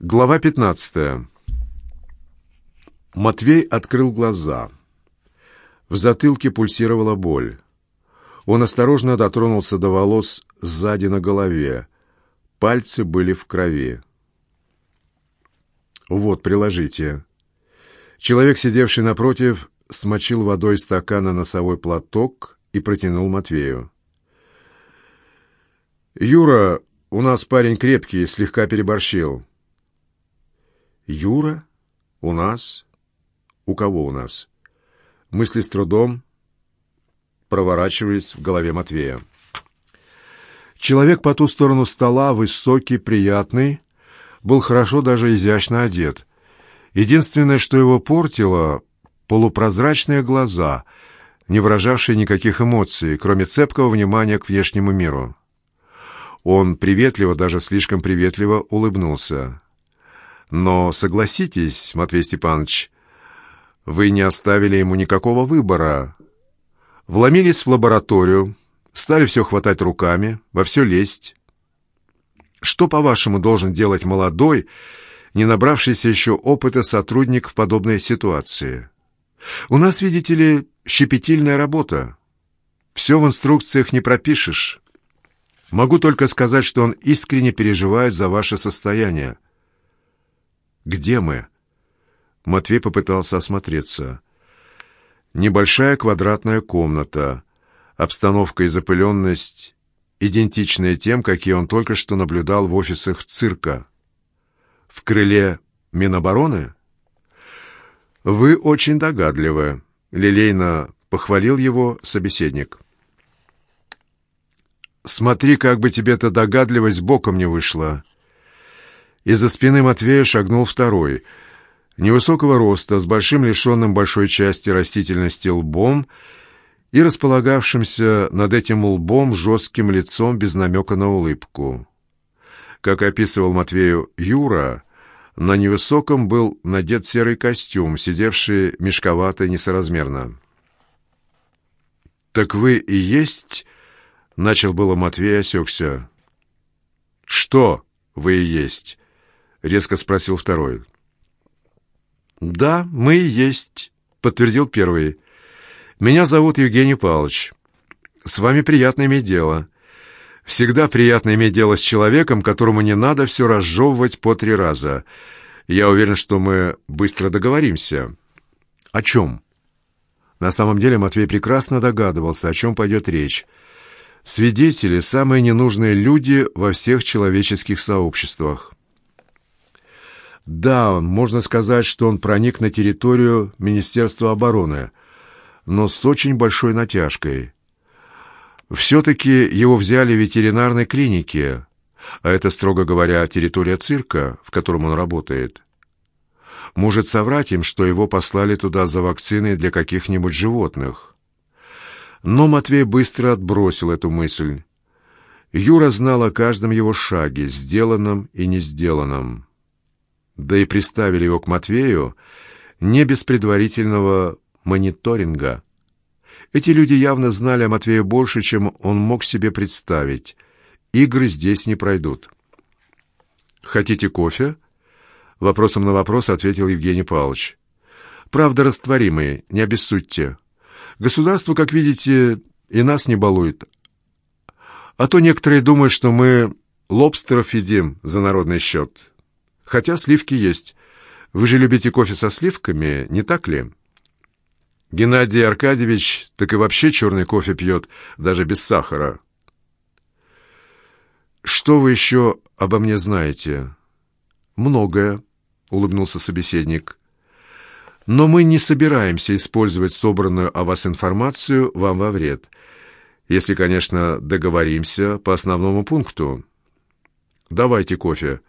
Глава 15. Матвей открыл глаза. В затылке пульсировала боль. Он осторожно дотронулся до волос сзади на голове. Пальцы были в крови. «Вот, приложите». Человек, сидевший напротив, смочил водой стакана носовой платок и протянул Матвею. «Юра, у нас парень крепкий, слегка переборщил». Юра? У нас? У кого у нас? Мысли с трудом проворачивались в голове Матвея. Человек по ту сторону стола, высокий, приятный, был хорошо даже изящно одет. Единственное, что его портило, полупрозрачные глаза, не выражавшие никаких эмоций, кроме цепкого внимания к внешнему миру. Он приветливо, даже слишком приветливо улыбнулся. Но согласитесь, Матвей Степанович, вы не оставили ему никакого выбора. Вломились в лабораторию, стали все хватать руками, во все лезть. Что, по-вашему, должен делать молодой, не набравшийся еще опыта сотрудник в подобной ситуации? У нас, видите ли, щепетильная работа. Все в инструкциях не пропишешь. Могу только сказать, что он искренне переживает за ваше состояние. Где мы?» Матвей попытался осмотреться. Небольшая квадратная комната, обстановка и запыленность идентичные тем, какие он только что наблюдал в офисах цирка. В крыле Минобороны? «Вы очень догадливы», — лилейно похвалил его собеседник. «Смотри, как бы тебе эта догадливость боком не вышла», из-за спины Матвея шагнул второй. Невысокого роста, с большим лишенным большой части растительности лбом и располагавшимся над этим лбом жестким лицом без намека на улыбку. Как описывал Матвею Юра, на невысоком был надет серый костюм, сидевший мешковато несоразмерно. «Так вы и есть...» — начал было Матвей, осекся. «Что вы и есть?» — резко спросил второй. «Да, мы и есть», — подтвердил первый. «Меня зовут Евгений Павлович. С вами приятно иметь дело. Всегда приятно иметь дело с человеком, которому не надо все разжевывать по три раза. Я уверен, что мы быстро договоримся». «О чем?» На самом деле Матвей прекрасно догадывался, о чем пойдет речь. Свидетели — самые ненужные люди во всех человеческих сообществах. Да, можно сказать, что он проник на территорию Министерства обороны, но с очень большой натяжкой. Все-таки его взяли в ветеринарной клинике, а это, строго говоря, территория цирка, в котором он работает. Может соврать им, что его послали туда за вакциной для каких-нибудь животных. Но Матвей быстро отбросил эту мысль. Юра знал о каждом его шаге, сделанном и не сделанном да и приставили его к Матвею не без предварительного мониторинга. Эти люди явно знали о Матвее больше, чем он мог себе представить. Игры здесь не пройдут. «Хотите кофе?» Вопросом на вопрос ответил Евгений Павлович. «Правда растворимый, не обессудьте. Государство, как видите, и нас не балует. А то некоторые думают, что мы лобстеров едим за народный счет. Хотя сливки есть. Вы же любите кофе со сливками, не так ли? Геннадий Аркадьевич так и вообще черный кофе пьет, даже без сахара. «Что вы еще обо мне знаете?» «Многое», — улыбнулся собеседник. «Но мы не собираемся использовать собранную о вас информацию вам во вред, если, конечно, договоримся по основному пункту. Давайте кофе»,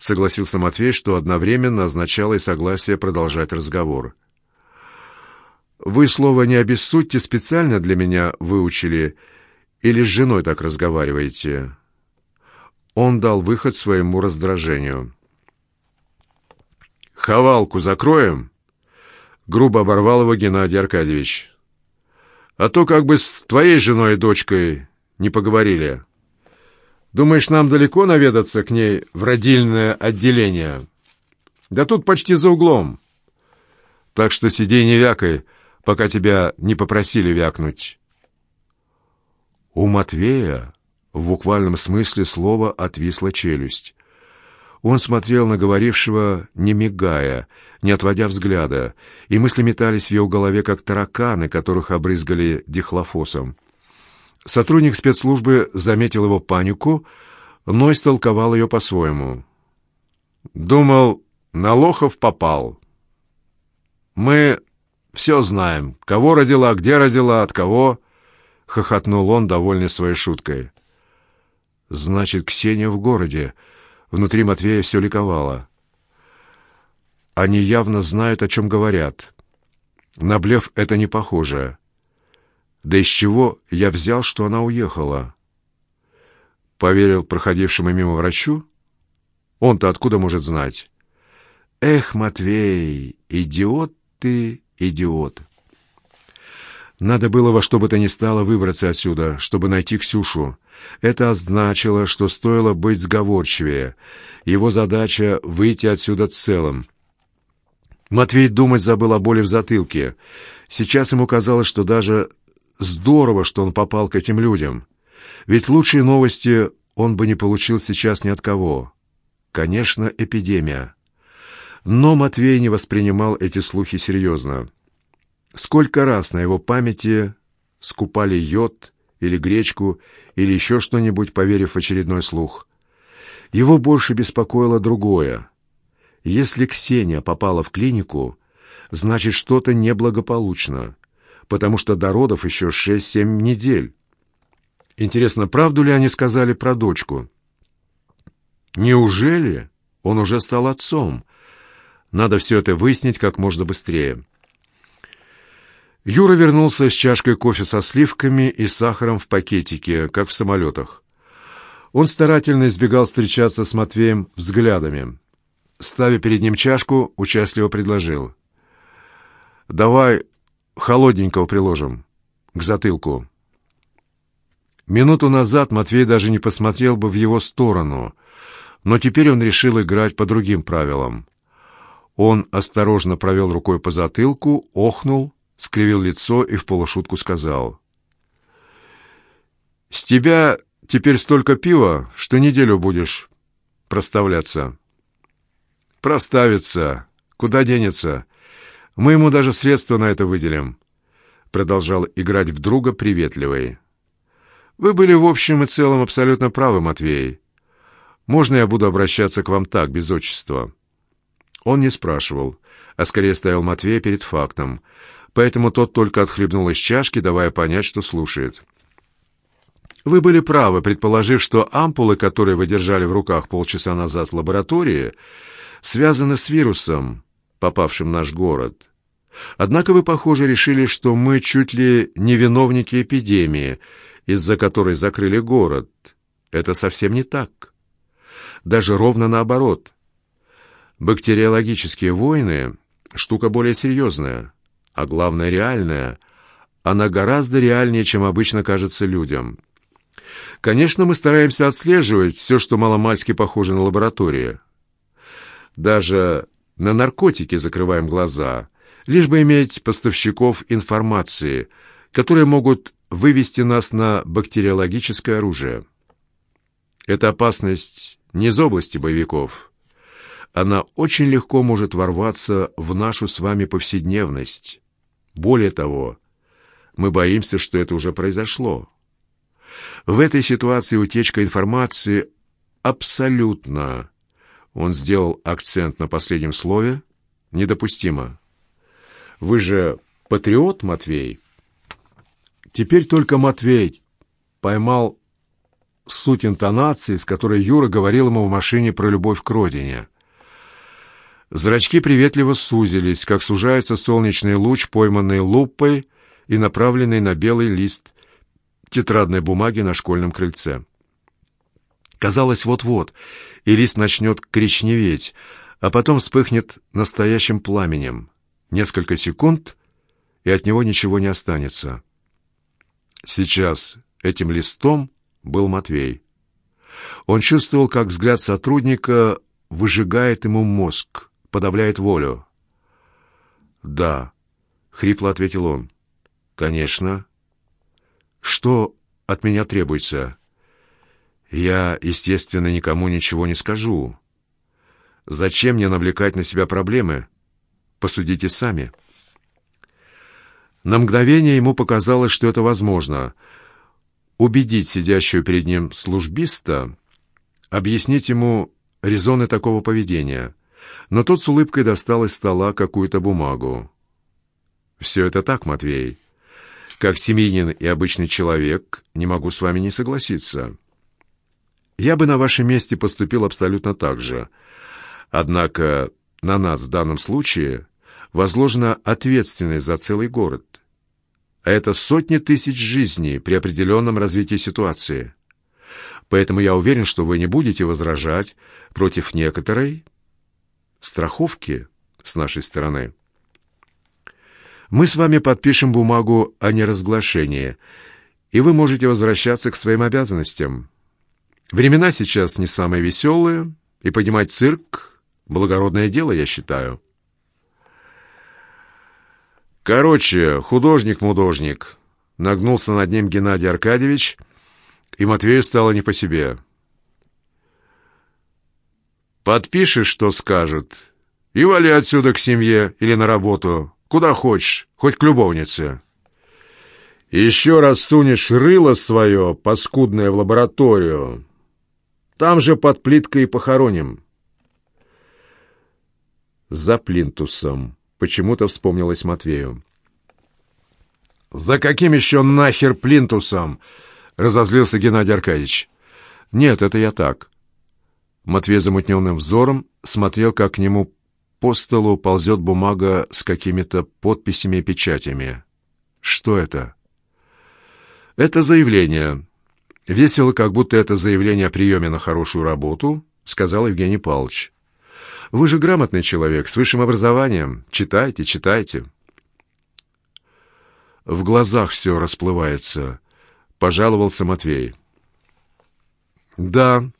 согласился Матвей, что одновременно означало и согласие продолжать разговор. «Вы слово «не обессудьте» специально для меня выучили или с женой так разговариваете?» Он дал выход своему раздражению. «Ховалку закроем?» Грубо оборвал его Геннадий Аркадьевич. «А то как бы с твоей женой и дочкой не поговорили». Думаешь, нам далеко наведаться к ней в родильное отделение?» Да тут почти за углом. Так что сиди не вякай, пока тебя не попросили вякнуть. У Матвея в буквальном смысле слова отвисла челюсть. Он смотрел на говорившего, не мигая, не отводя взгляда, и мысли метались в его голове, как тараканы, которых обрызгали дихлофосом. Сотрудник спецслужбы заметил его панику, но истолковал ее по-своему. «Думал, на лохов попал. Мы все знаем, кого родила, где родила, от кого...» — хохотнул он, довольный своей шуткой. «Значит, Ксения в городе». Внутри Матвея все ликовало. Они явно знают, о чем говорят. На блеф это не похоже. Да из чего я взял, что она уехала? Поверил проходившему мимо врачу? Он-то откуда может знать? Эх, Матвей, идиот ты, идиот. Надо было во что бы то ни стало выбраться отсюда, чтобы найти Ксюшу. Это означало, что стоило быть сговорчивее. Его задача — выйти отсюда целым. Матвей думать забыл о боли в затылке. Сейчас ему казалось, что даже здорово, что он попал к этим людям. Ведь лучшие новости он бы не получил сейчас ни от кого. Конечно, эпидемия. Но Матвей не воспринимал эти слухи серьезно. Сколько раз на его памяти скупали йод или гречку, или еще что-нибудь, поверив в очередной слух. Его больше беспокоило другое. Если Ксения попала в клинику, значит, что-то неблагополучно, потому что до родов еще шесть-семь недель. Интересно, правду ли они сказали про дочку? Неужели он уже стал отцом? Надо все это выяснить как можно быстрее. Юра вернулся с чашкой кофе со сливками и сахаром в пакетике, как в самолетах. Он старательно избегал встречаться с Матвеем взглядами. Ставя перед ним чашку, участливо предложил. «Давай холодненького приложим, к затылку». Минуту назад Матвей даже не посмотрел бы в его сторону, но теперь он решил играть по другим правилам. Он осторожно провел рукой по затылку, охнул скривил лицо и в полушутку сказал. «С тебя теперь столько пива, что неделю будешь проставляться». «Проставиться. Куда денется? Мы ему даже средства на это выделим», — продолжал играть в друга приветливый. «Вы были в общем и целом абсолютно правы, Матвей. Можно я буду обращаться к вам так, без отчества?» Он не спрашивал, а скорее ставил Матвея перед фактом — поэтому тот только отхлебнул из чашки, давая понять, что слушает. Вы были правы, предположив, что ампулы, которые вы держали в руках полчаса назад в лаборатории, связаны с вирусом, попавшим в наш город. Однако вы, похоже, решили, что мы чуть ли не виновники эпидемии, из-за которой закрыли город. Это совсем не так. Даже ровно наоборот. Бактериологические войны — штука более серьезная а главное реальная, она гораздо реальнее, чем обычно кажется людям. Конечно, мы стараемся отслеживать все, что маломальски похоже на лаборатории. Даже на наркотики закрываем глаза, лишь бы иметь поставщиков информации, которые могут вывести нас на бактериологическое оружие. Это опасность не из области боевиков. Она очень легко может ворваться в нашу с вами повседневность. Более того, мы боимся, что это уже произошло. В этой ситуации утечка информации абсолютно, он сделал акцент на последнем слове, недопустимо. Вы же патриот, Матвей? Теперь только Матвей поймал суть интонации, с которой Юра говорил ему в машине про любовь к родине. Зрачки приветливо сузились, как сужается солнечный луч, пойманный лупой и направленный на белый лист тетрадной бумаги на школьном крыльце. Казалось, вот-вот, и лист начнет коричневеть, а потом вспыхнет настоящим пламенем. Несколько секунд, и от него ничего не останется. Сейчас этим листом был Матвей. Он чувствовал, как взгляд сотрудника выжигает ему мозг подавляет волю. «Да», — хрипло ответил он. «Конечно». «Что от меня требуется?» «Я, естественно, никому ничего не скажу. Зачем мне навлекать на себя проблемы? Посудите сами». На мгновение ему показалось, что это возможно. Убедить сидящего перед ним службиста, объяснить ему резоны такого поведения. Но тот с улыбкой достал из стола какую-то бумагу. «Все это так, Матвей. Как семьянин и обычный человек не могу с вами не согласиться. Я бы на вашем месте поступил абсолютно так же. Однако на нас в данном случае возложена ответственность за целый город. А это сотни тысяч жизней при определенном развитии ситуации. Поэтому я уверен, что вы не будете возражать против некоторой страховки с нашей стороны. Мы с вами подпишем бумагу о неразглашении, и вы можете возвращаться к своим обязанностям. Времена сейчас не самые веселые, и поднимать цирк — благородное дело, я считаю. Короче, художник-мудожник. Нагнулся над ним Геннадий Аркадьевич, и Матвею стало не по себе. Подпишешь, что скажут, и вали отсюда к семье или на работу, куда хочешь, хоть к любовнице. еще раз сунешь рыло свое, паскудное, в лабораторию. Там же под плиткой и похороним. За плинтусом. Почему-то вспомнилось Матвею. «За каким еще нахер плинтусом?» — разозлился Геннадий Аркадьевич. «Нет, это я так». Матвей замутненным взором смотрел, как к нему по столу ползет бумага с какими-то подписями и печатями. «Что это?» «Это заявление. Весело, как будто это заявление о приеме на хорошую работу», — сказал Евгений Павлович. Вы же грамотный человек, с высшим образованием. Читайте, читайте. В глазах все расплывается, пожаловался Матвей. Да,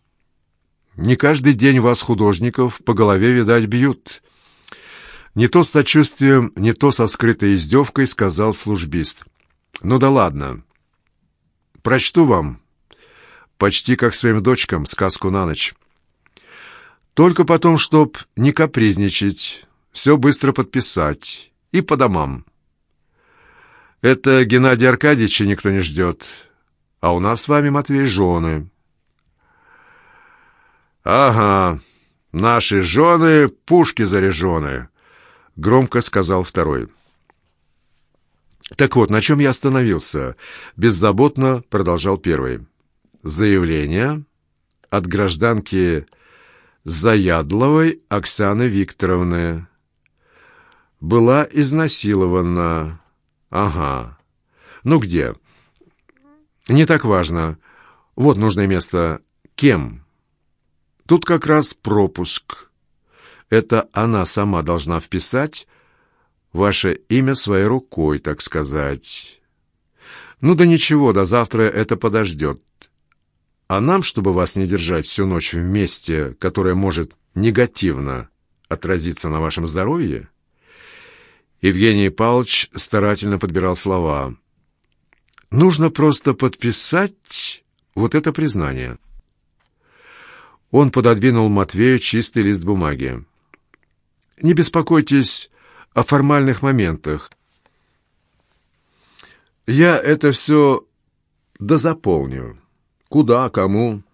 не каждый день вас, художников, по голове, видать, бьют. Не то с сочувствием, не то со скрытой издевкой сказал службист. Ну да ладно. Прочту вам, почти как своим дочкам, сказку на ночь. Только потом, чтоб не капризничать, все быстро подписать и по домам. Это Геннадия Аркадьевича никто не ждет, а у нас с вами, Матвей, жены. Ага, наши жены пушки заряжены, громко сказал второй. Так вот, на чем я остановился? Беззаботно продолжал первый. Заявление от гражданки Заядловой Оксаны Викторовны. Была изнасилована. Ага. Ну где? Не так важно. Вот нужное место. Кем? Тут как раз пропуск. Это она сама должна вписать ваше имя своей рукой, так сказать. Ну да ничего, до завтра это подождет. А нам, чтобы вас не держать всю ночь вместе, которое может негативно отразиться на вашем здоровье? Евгений Павлович старательно подбирал слова. Нужно просто подписать вот это признание. Он пододвинул Матвею чистый лист бумаги. Не беспокойтесь о формальных моментах. Я это все дозаполню. Куда, кому?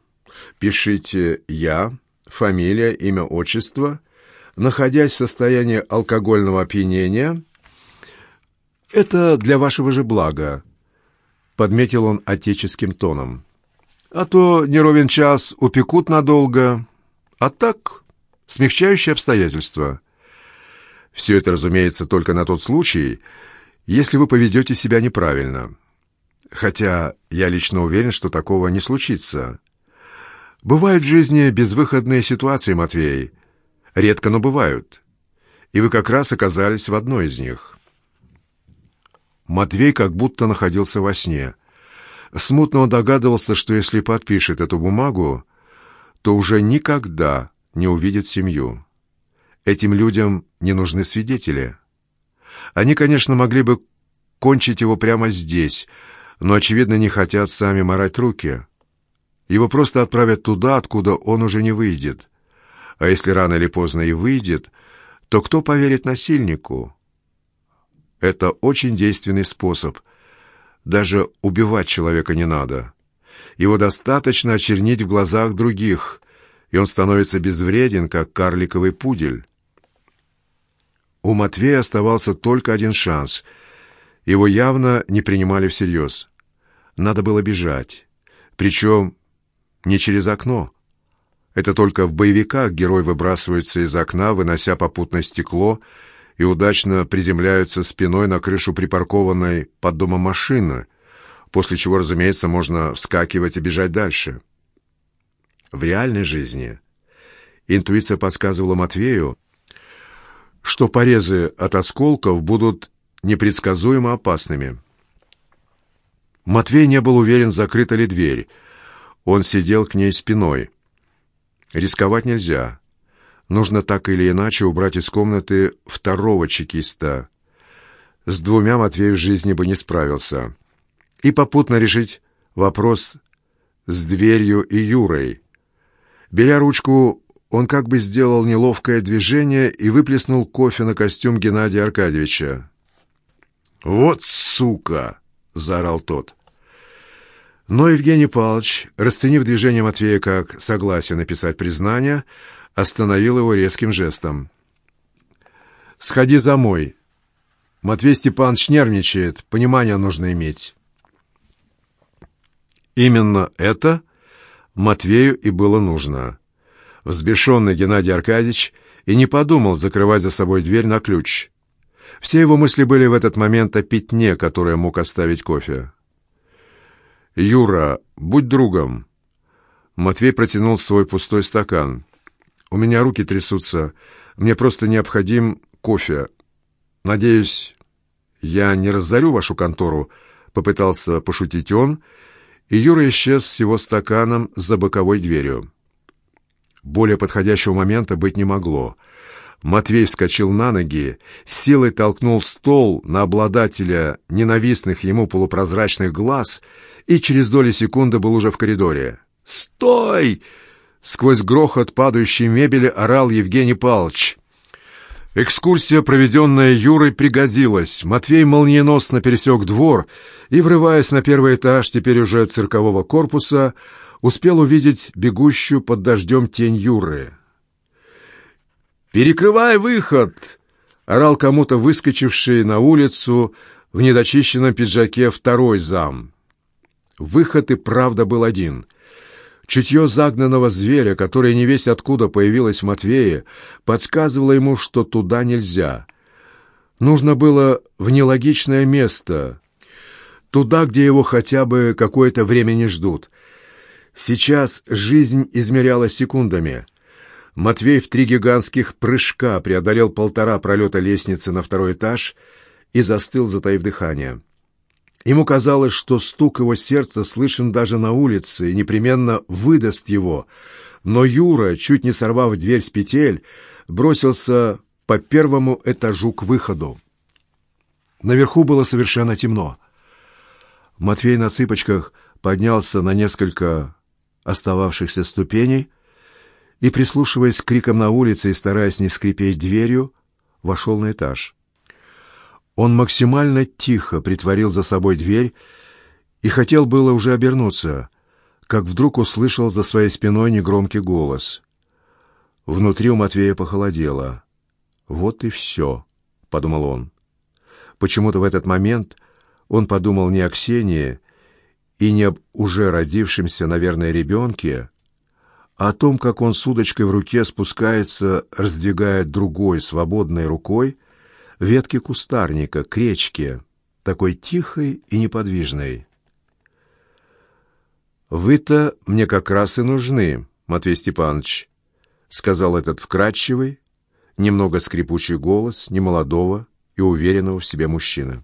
Пишите «я», фамилия, имя, отчество. Находясь в состоянии алкогольного опьянения, это для вашего же блага, подметил он отеческим тоном. А то не час упекут надолго, а так смягчающие обстоятельства. Все это, разумеется, только на тот случай, если вы поведете себя неправильно. Хотя я лично уверен, что такого не случится. Бывают в жизни безвыходные ситуации, Матвей. Редко, но бывают. И вы как раз оказались в одной из них. Матвей как будто находился во сне. Смутно он догадывался, что если подпишет эту бумагу, то уже никогда не увидит семью. этим людям не нужны свидетели. Они, конечно, могли бы кончить его прямо здесь, но, очевидно, не хотят сами морать руки. Его просто отправят туда, откуда он уже не выйдет. А если рано или поздно и выйдет, то кто поверит насильнику? Это очень действенный способ. Даже убивать человека не надо. Его достаточно очернить в глазах других, и он становится безвреден, как карликовый пудель. У Матвея оставался только один шанс. Его явно не принимали всерьез. Надо было бежать. Причем не через окно. Это только в боевиках герой выбрасывается из окна, вынося попутно стекло, и удачно приземляются спиной на крышу припаркованной под домом машины, после чего, разумеется, можно вскакивать и бежать дальше. В реальной жизни интуиция подсказывала Матвею, что порезы от осколков будут непредсказуемо опасными. Матвей не был уверен, закрыта ли дверь. Он сидел к ней спиной. Рисковать нельзя. Нужно так или иначе убрать из комнаты второго чекиста. С двумя Матвей в жизни бы не справился. И попутно решить вопрос с дверью и Юрой. Беря ручку, он как бы сделал неловкое движение и выплеснул кофе на костюм Геннадия Аркадьевича. «Вот сука!» — заорал тот. Но Евгений Павлович, расценив движение Матвея как согласие написать признание, остановил его резким жестом. «Сходи за мой. Матвей Степанович нервничает, понимание нужно иметь». Именно это Матвею и было нужно. Взбешенный Геннадий Аркадьевич и не подумал закрывать за собой дверь на ключ. Все его мысли были в этот момент о пятне, которое мог оставить кофе. «Юра, будь другом». Матвей протянул свой пустой стакан. «У меня руки трясутся. Мне просто необходим кофе. Надеюсь, я не разорю вашу контору?» Попытался пошутить он, и Юра исчез с его стаканом за боковой дверью. Более подходящего момента быть не могло. Матвей вскочил на ноги, силой толкнул стол на обладателя ненавистных ему полупрозрачных глаз — и через доли секунды был уже в коридоре. «Стой!» — сквозь грохот падающей мебели орал Евгений Павлович. Экскурсия, проведенная Юрой, пригодилась. Матвей молниеносно пересек двор и, врываясь на первый этаж теперь уже циркового корпуса, успел увидеть бегущую под дождем тень Юры. «Перекрывай выход!» — орал кому-то выскочивший на улицу в недочищенном пиджаке второй зам. Выход и правда был один. Чутье загнанного зверя, которое не весь откуда появилось в Матвее, подсказывало ему, что туда нельзя. Нужно было в нелогичное место, туда, где его хотя бы какое-то время не ждут. Сейчас жизнь измерялась секундами. Матвей в три гигантских прыжка преодолел полтора пролета лестницы на второй этаж и застыл, затаив дыхание. Ему казалось, что стук его сердца слышен даже на улице и непременно выдаст его. Но Юра, чуть не сорвав дверь с петель, бросился по первому этажу к выходу. Наверху было совершенно темно. Матвей на цыпочках поднялся на несколько остававшихся ступеней и, прислушиваясь к крикам на улице и стараясь не скрипеть дверью, вошел на этаж. Он максимально тихо притворил за собой дверь и хотел было уже обернуться, как вдруг услышал за своей спиной негромкий голос. Внутри у Матвея похолодело. «Вот и все», — подумал он. Почему-то в этот момент он подумал не о Ксении и не об уже родившемся, наверное, ребенке, о том, как он с удочкой в руке спускается, раздвигая другой свободной рукой ветки кустарника к речке, такой тихой и неподвижной. «Вы-то мне как раз и нужны, Матвей Степанович», — сказал этот вкрадчивый, немного скрипучий голос немолодого и уверенного в себе мужчины.